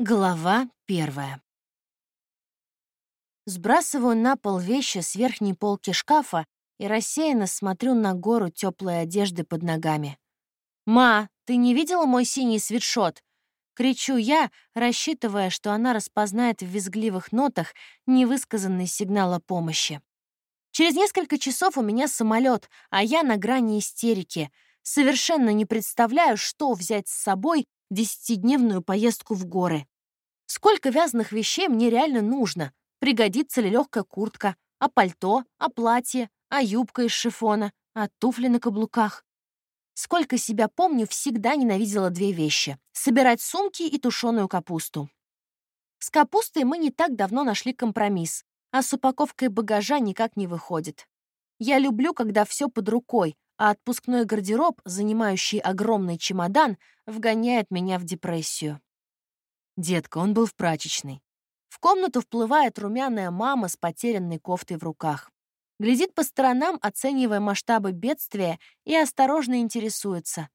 Глава первая. Сбрасываю на пол вещи с верхней полки шкафа и рассеянно смотрю на гору теплой одежды под ногами. «Ма, ты не видела мой синий свитшот?» Кричу я, рассчитывая, что она распознает в визгливых нотах невысказанный сигнал о помощи. Через несколько часов у меня самолет, а я на грани истерики. Совершенно не представляю, что взять с собой десятидневную поездку в горы. Сколько вязаных вещей мне реально нужно? Пригодится ли легкая куртка? А пальто? А платье? А юбка из шифона? А туфли на каблуках? Сколько себя помню, всегда ненавидела две вещи — собирать сумки и тушеную капусту. С капустой мы не так давно нашли компромисс, а с упаковкой багажа никак не выходит. Я люблю, когда все под рукой, а отпускной гардероб, занимающий огромный чемодан, вгоняет меня в депрессию. Детка, он был в прачечной. В комнату вплывает румяная мама с потерянной кофтой в руках. Глядит по сторонам, оценивая масштабы бедствия, и осторожно интересуется.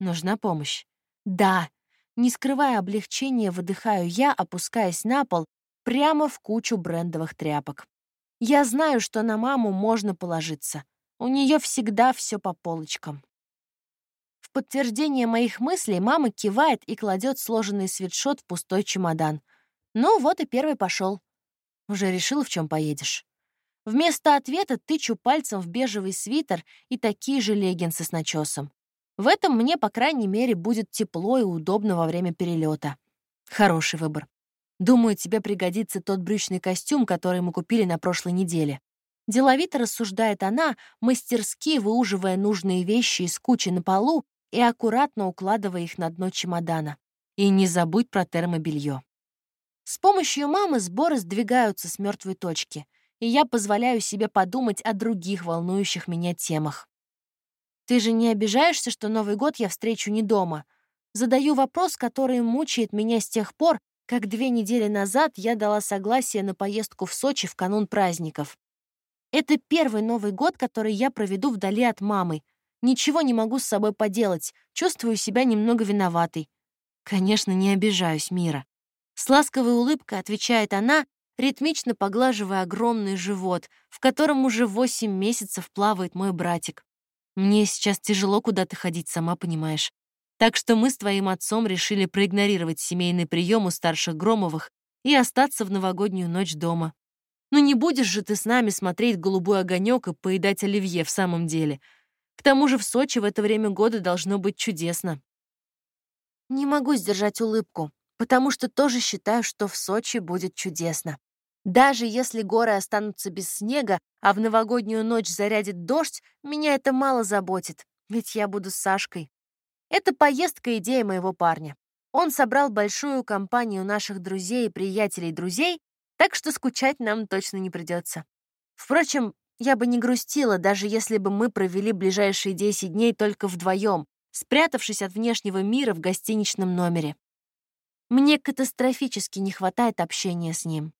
Нужна помощь? Да. Не скрывая облегчения, выдыхаю я, опускаясь на пол, прямо в кучу брендовых тряпок. Я знаю, что на маму можно положиться. У нее всегда все по полочкам. В подтверждение моих мыслей мама кивает и кладет сложенный свитшот в пустой чемодан. Ну вот и первый пошел. Уже решила, в чем поедешь. Вместо ответа тычу пальцем в бежевый свитер и такие же леггинсы с начесом. В этом мне, по крайней мере, будет тепло и удобно во время перелета. Хороший выбор. Думаю, тебе пригодится тот брючный костюм, который мы купили на прошлой неделе. Деловито рассуждает она, мастерски выуживая нужные вещи из кучи на полу и аккуратно укладывая их на дно чемодана. И не забудь про термобелье. С помощью мамы сборы сдвигаются с мертвой точки, и я позволяю себе подумать о других волнующих меня темах. Ты же не обижаешься, что Новый год я встречу не дома? Задаю вопрос, который мучает меня с тех пор, как две недели назад я дала согласие на поездку в Сочи в канун праздников. Это первый Новый год, который я проведу вдали от мамы. Ничего не могу с собой поделать, чувствую себя немного виноватой. Конечно, не обижаюсь, Мира. С ласковой улыбкой отвечает она, ритмично поглаживая огромный живот, в котором уже восемь месяцев плавает мой братик. Мне сейчас тяжело куда-то ходить, сама понимаешь. Так что мы с твоим отцом решили проигнорировать семейный прием у старших Громовых и остаться в новогоднюю ночь дома. Ну не будешь же ты с нами смотреть голубой огонек и поедать оливье в самом деле. К тому же в Сочи в это время года должно быть чудесно. Не могу сдержать улыбку, потому что тоже считаю, что в Сочи будет чудесно. Даже если горы останутся без снега, а в новогоднюю ночь зарядит дождь, меня это мало заботит, ведь я буду с Сашкой. Это поездка — идея моего парня. Он собрал большую компанию наших друзей и приятелей друзей так что скучать нам точно не придется. Впрочем, я бы не грустила, даже если бы мы провели ближайшие 10 дней только вдвоем, спрятавшись от внешнего мира в гостиничном номере. Мне катастрофически не хватает общения с ним.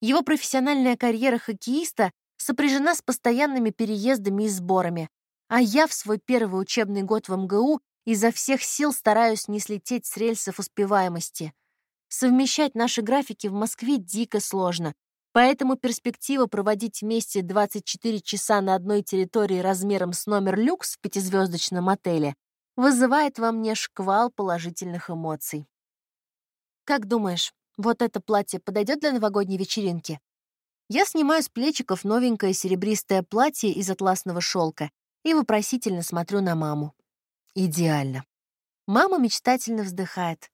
Его профессиональная карьера хоккеиста сопряжена с постоянными переездами и сборами, а я в свой первый учебный год в МГУ изо всех сил стараюсь не слететь с рельсов успеваемости — Совмещать наши графики в Москве дико сложно, поэтому перспектива проводить вместе 24 часа на одной территории размером с номер люкс в пятизвездочном отеле вызывает во мне шквал положительных эмоций. Как думаешь, вот это платье подойдет для новогодней вечеринки? Я снимаю с плечиков новенькое серебристое платье из атласного шелка и вопросительно смотрю на маму. Идеально. Мама мечтательно вздыхает.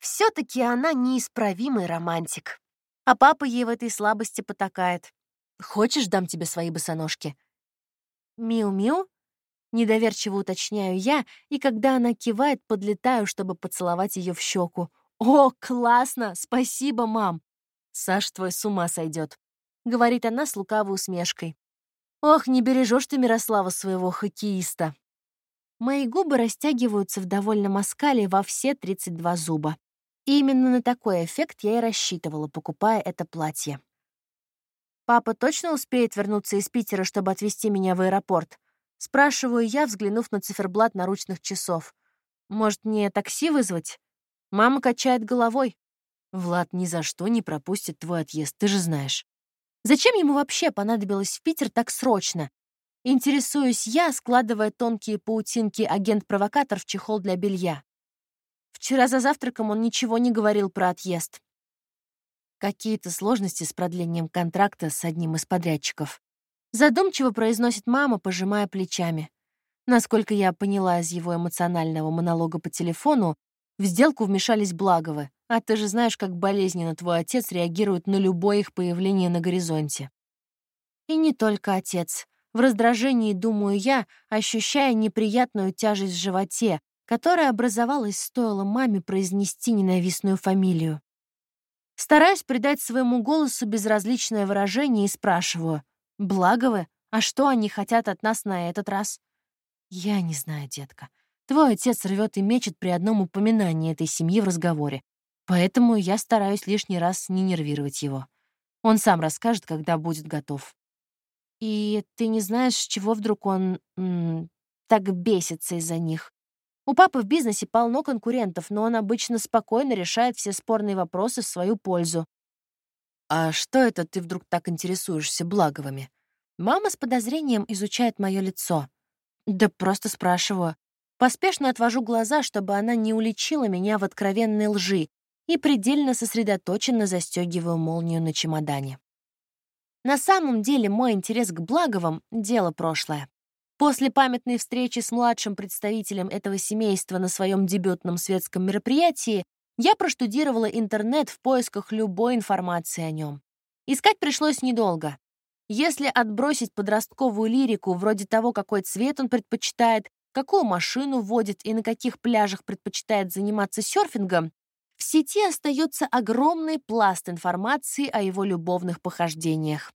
Все-таки она неисправимый романтик. А папа ей в этой слабости потакает. «Хочешь, дам тебе свои босоножки?» «Миу-миу?» Недоверчиво уточняю я, и когда она кивает, подлетаю, чтобы поцеловать ее в щеку. «О, классно! Спасибо, мам!» «Саш, твой с ума сойдет», — говорит она с лукавой усмешкой. «Ох, не бережешь ты Мирослава своего хоккеиста!» Мои губы растягиваются в довольном оскале во все 32 зуба. Именно на такой эффект я и рассчитывала, покупая это платье. «Папа точно успеет вернуться из Питера, чтобы отвезти меня в аэропорт?» Спрашиваю я, взглянув на циферблат наручных часов. «Может, мне такси вызвать?» Мама качает головой. Влад ни за что не пропустит твой отъезд, ты же знаешь. Зачем ему вообще понадобилось в Питер так срочно? Интересуюсь я, складывая тонкие паутинки агент-провокатор в чехол для белья. Вчера за завтраком он ничего не говорил про отъезд. Какие-то сложности с продлением контракта с одним из подрядчиков. Задумчиво произносит мама, пожимая плечами. Насколько я поняла из его эмоционального монолога по телефону, в сделку вмешались Благовы, а ты же знаешь, как болезненно твой отец реагирует на любое их появление на горизонте. И не только отец. В раздражении, думаю я, ощущая неприятную тяжесть в животе, которая образовалась, стоило маме произнести ненавистную фамилию. Стараюсь придать своему голосу безразличное выражение и спрашиваю, «Благовы? А что они хотят от нас на этот раз?» «Я не знаю, детка. Твой отец рвет и мечет при одном упоминании этой семьи в разговоре. Поэтому я стараюсь лишний раз не нервировать его. Он сам расскажет, когда будет готов. И ты не знаешь, с чего вдруг он так бесится из-за них. У папы в бизнесе полно конкурентов, но он обычно спокойно решает все спорные вопросы в свою пользу. «А что это ты вдруг так интересуешься благовыми?» Мама с подозрением изучает мое лицо. Да просто спрашиваю. Поспешно отвожу глаза, чтобы она не уличила меня в откровенной лжи, и предельно сосредоточенно застегиваю молнию на чемодане. На самом деле мой интерес к Благовым — дело прошлое. После памятной встречи с младшим представителем этого семейства на своем дебютном светском мероприятии я проштудировала интернет в поисках любой информации о нем. Искать пришлось недолго. Если отбросить подростковую лирику вроде того, какой цвет он предпочитает, какую машину водит и на каких пляжах предпочитает заниматься серфингом, в сети остается огромный пласт информации о его любовных похождениях.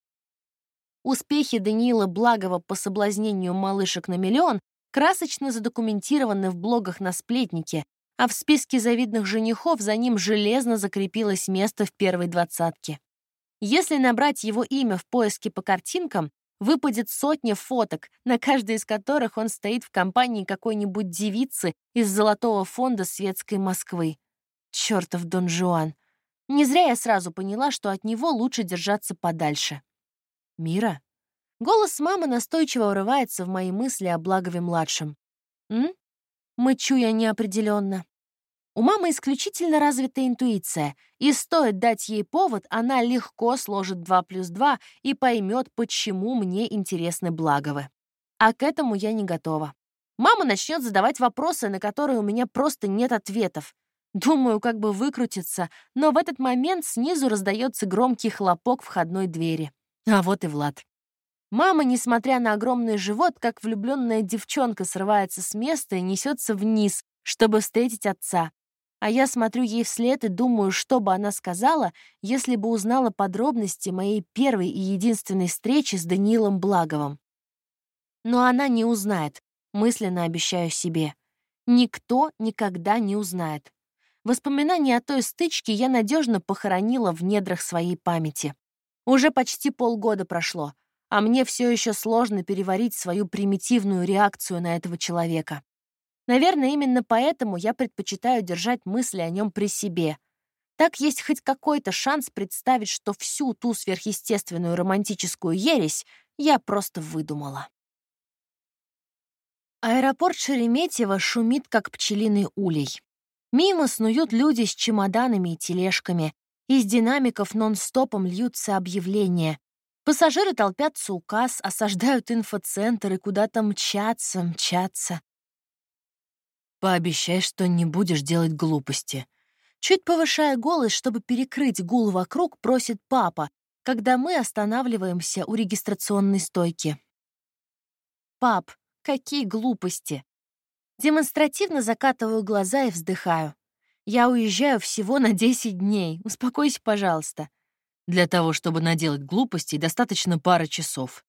Успехи Даниила Благова по соблазнению малышек на миллион красочно задокументированы в блогах на сплетнике, а в списке завидных женихов за ним железно закрепилось место в первой двадцатке. Если набрать его имя в поиске по картинкам, выпадет сотня фоток, на каждой из которых он стоит в компании какой-нибудь девицы из золотого фонда светской Москвы. Чёртов Дон Жуан. Не зря я сразу поняла, что от него лучше держаться подальше. «Мира?» Голос мамы настойчиво врывается в мои мысли о Благове-младшем. «М?» Мычу я неопределенно. У мамы исключительно развитая интуиция, и стоит дать ей повод, она легко сложит 2 плюс 2 и поймет, почему мне интересны Благовы. А к этому я не готова. Мама начнет задавать вопросы, на которые у меня просто нет ответов. Думаю, как бы выкрутиться, но в этот момент снизу раздается громкий хлопок входной двери. А вот и Влад. Мама, несмотря на огромный живот, как влюбленная девчонка, срывается с места и несется вниз, чтобы встретить отца, а я смотрю ей вслед и думаю, что бы она сказала, если бы узнала подробности моей первой и единственной встречи с Даниилом Благовым. Но она не узнает, мысленно обещаю себе. Никто никогда не узнает. Воспоминания о той стычке я надежно похоронила в недрах своей памяти. Уже почти полгода прошло, а мне все еще сложно переварить свою примитивную реакцию на этого человека. Наверное, именно поэтому я предпочитаю держать мысли о нем при себе. Так есть хоть какой-то шанс представить, что всю ту сверхъестественную романтическую ересь я просто выдумала. Аэропорт Шереметьево шумит, как пчелиный улей. Мимо снуют люди с чемоданами и тележками. Из динамиков нон-стопом льются объявления. Пассажиры толпятся у касс, осаждают инфоцентр и куда-то мчатся, мчатся. Пообещай, что не будешь делать глупости. Чуть повышая голос, чтобы перекрыть гул вокруг, просит папа, когда мы останавливаемся у регистрационной стойки. «Пап, какие глупости!» Демонстративно закатываю глаза и вздыхаю. «Я уезжаю всего на 10 дней. Успокойся, пожалуйста». Для того, чтобы наделать глупостей, достаточно пары часов.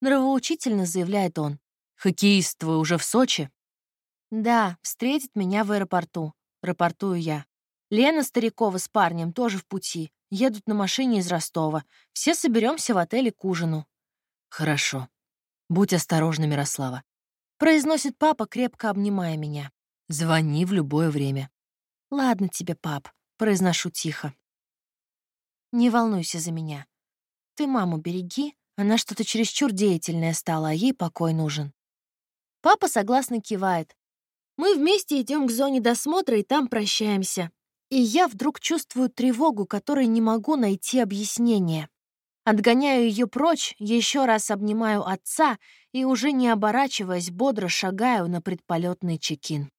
Нравоучительно заявляет он. «Хоккеист твой уже в Сочи?» «Да, встретит меня в аэропорту», — рапортую я. Лена Старикова с парнем тоже в пути. Едут на машине из Ростова. Все соберемся в отеле к ужину. «Хорошо. Будь осторожна, Мирослава», — произносит папа, крепко обнимая меня. «Звони в любое время». «Ладно тебе, пап», — произношу тихо. «Не волнуйся за меня. Ты маму береги, она что-то чересчур деятельная стала, а ей покой нужен». Папа согласно кивает. Мы вместе идем к зоне досмотра и там прощаемся. И я вдруг чувствую тревогу, которой не могу найти объяснение. Отгоняю ее прочь, еще раз обнимаю отца и, уже не оборачиваясь, бодро шагаю на предполетный чекин.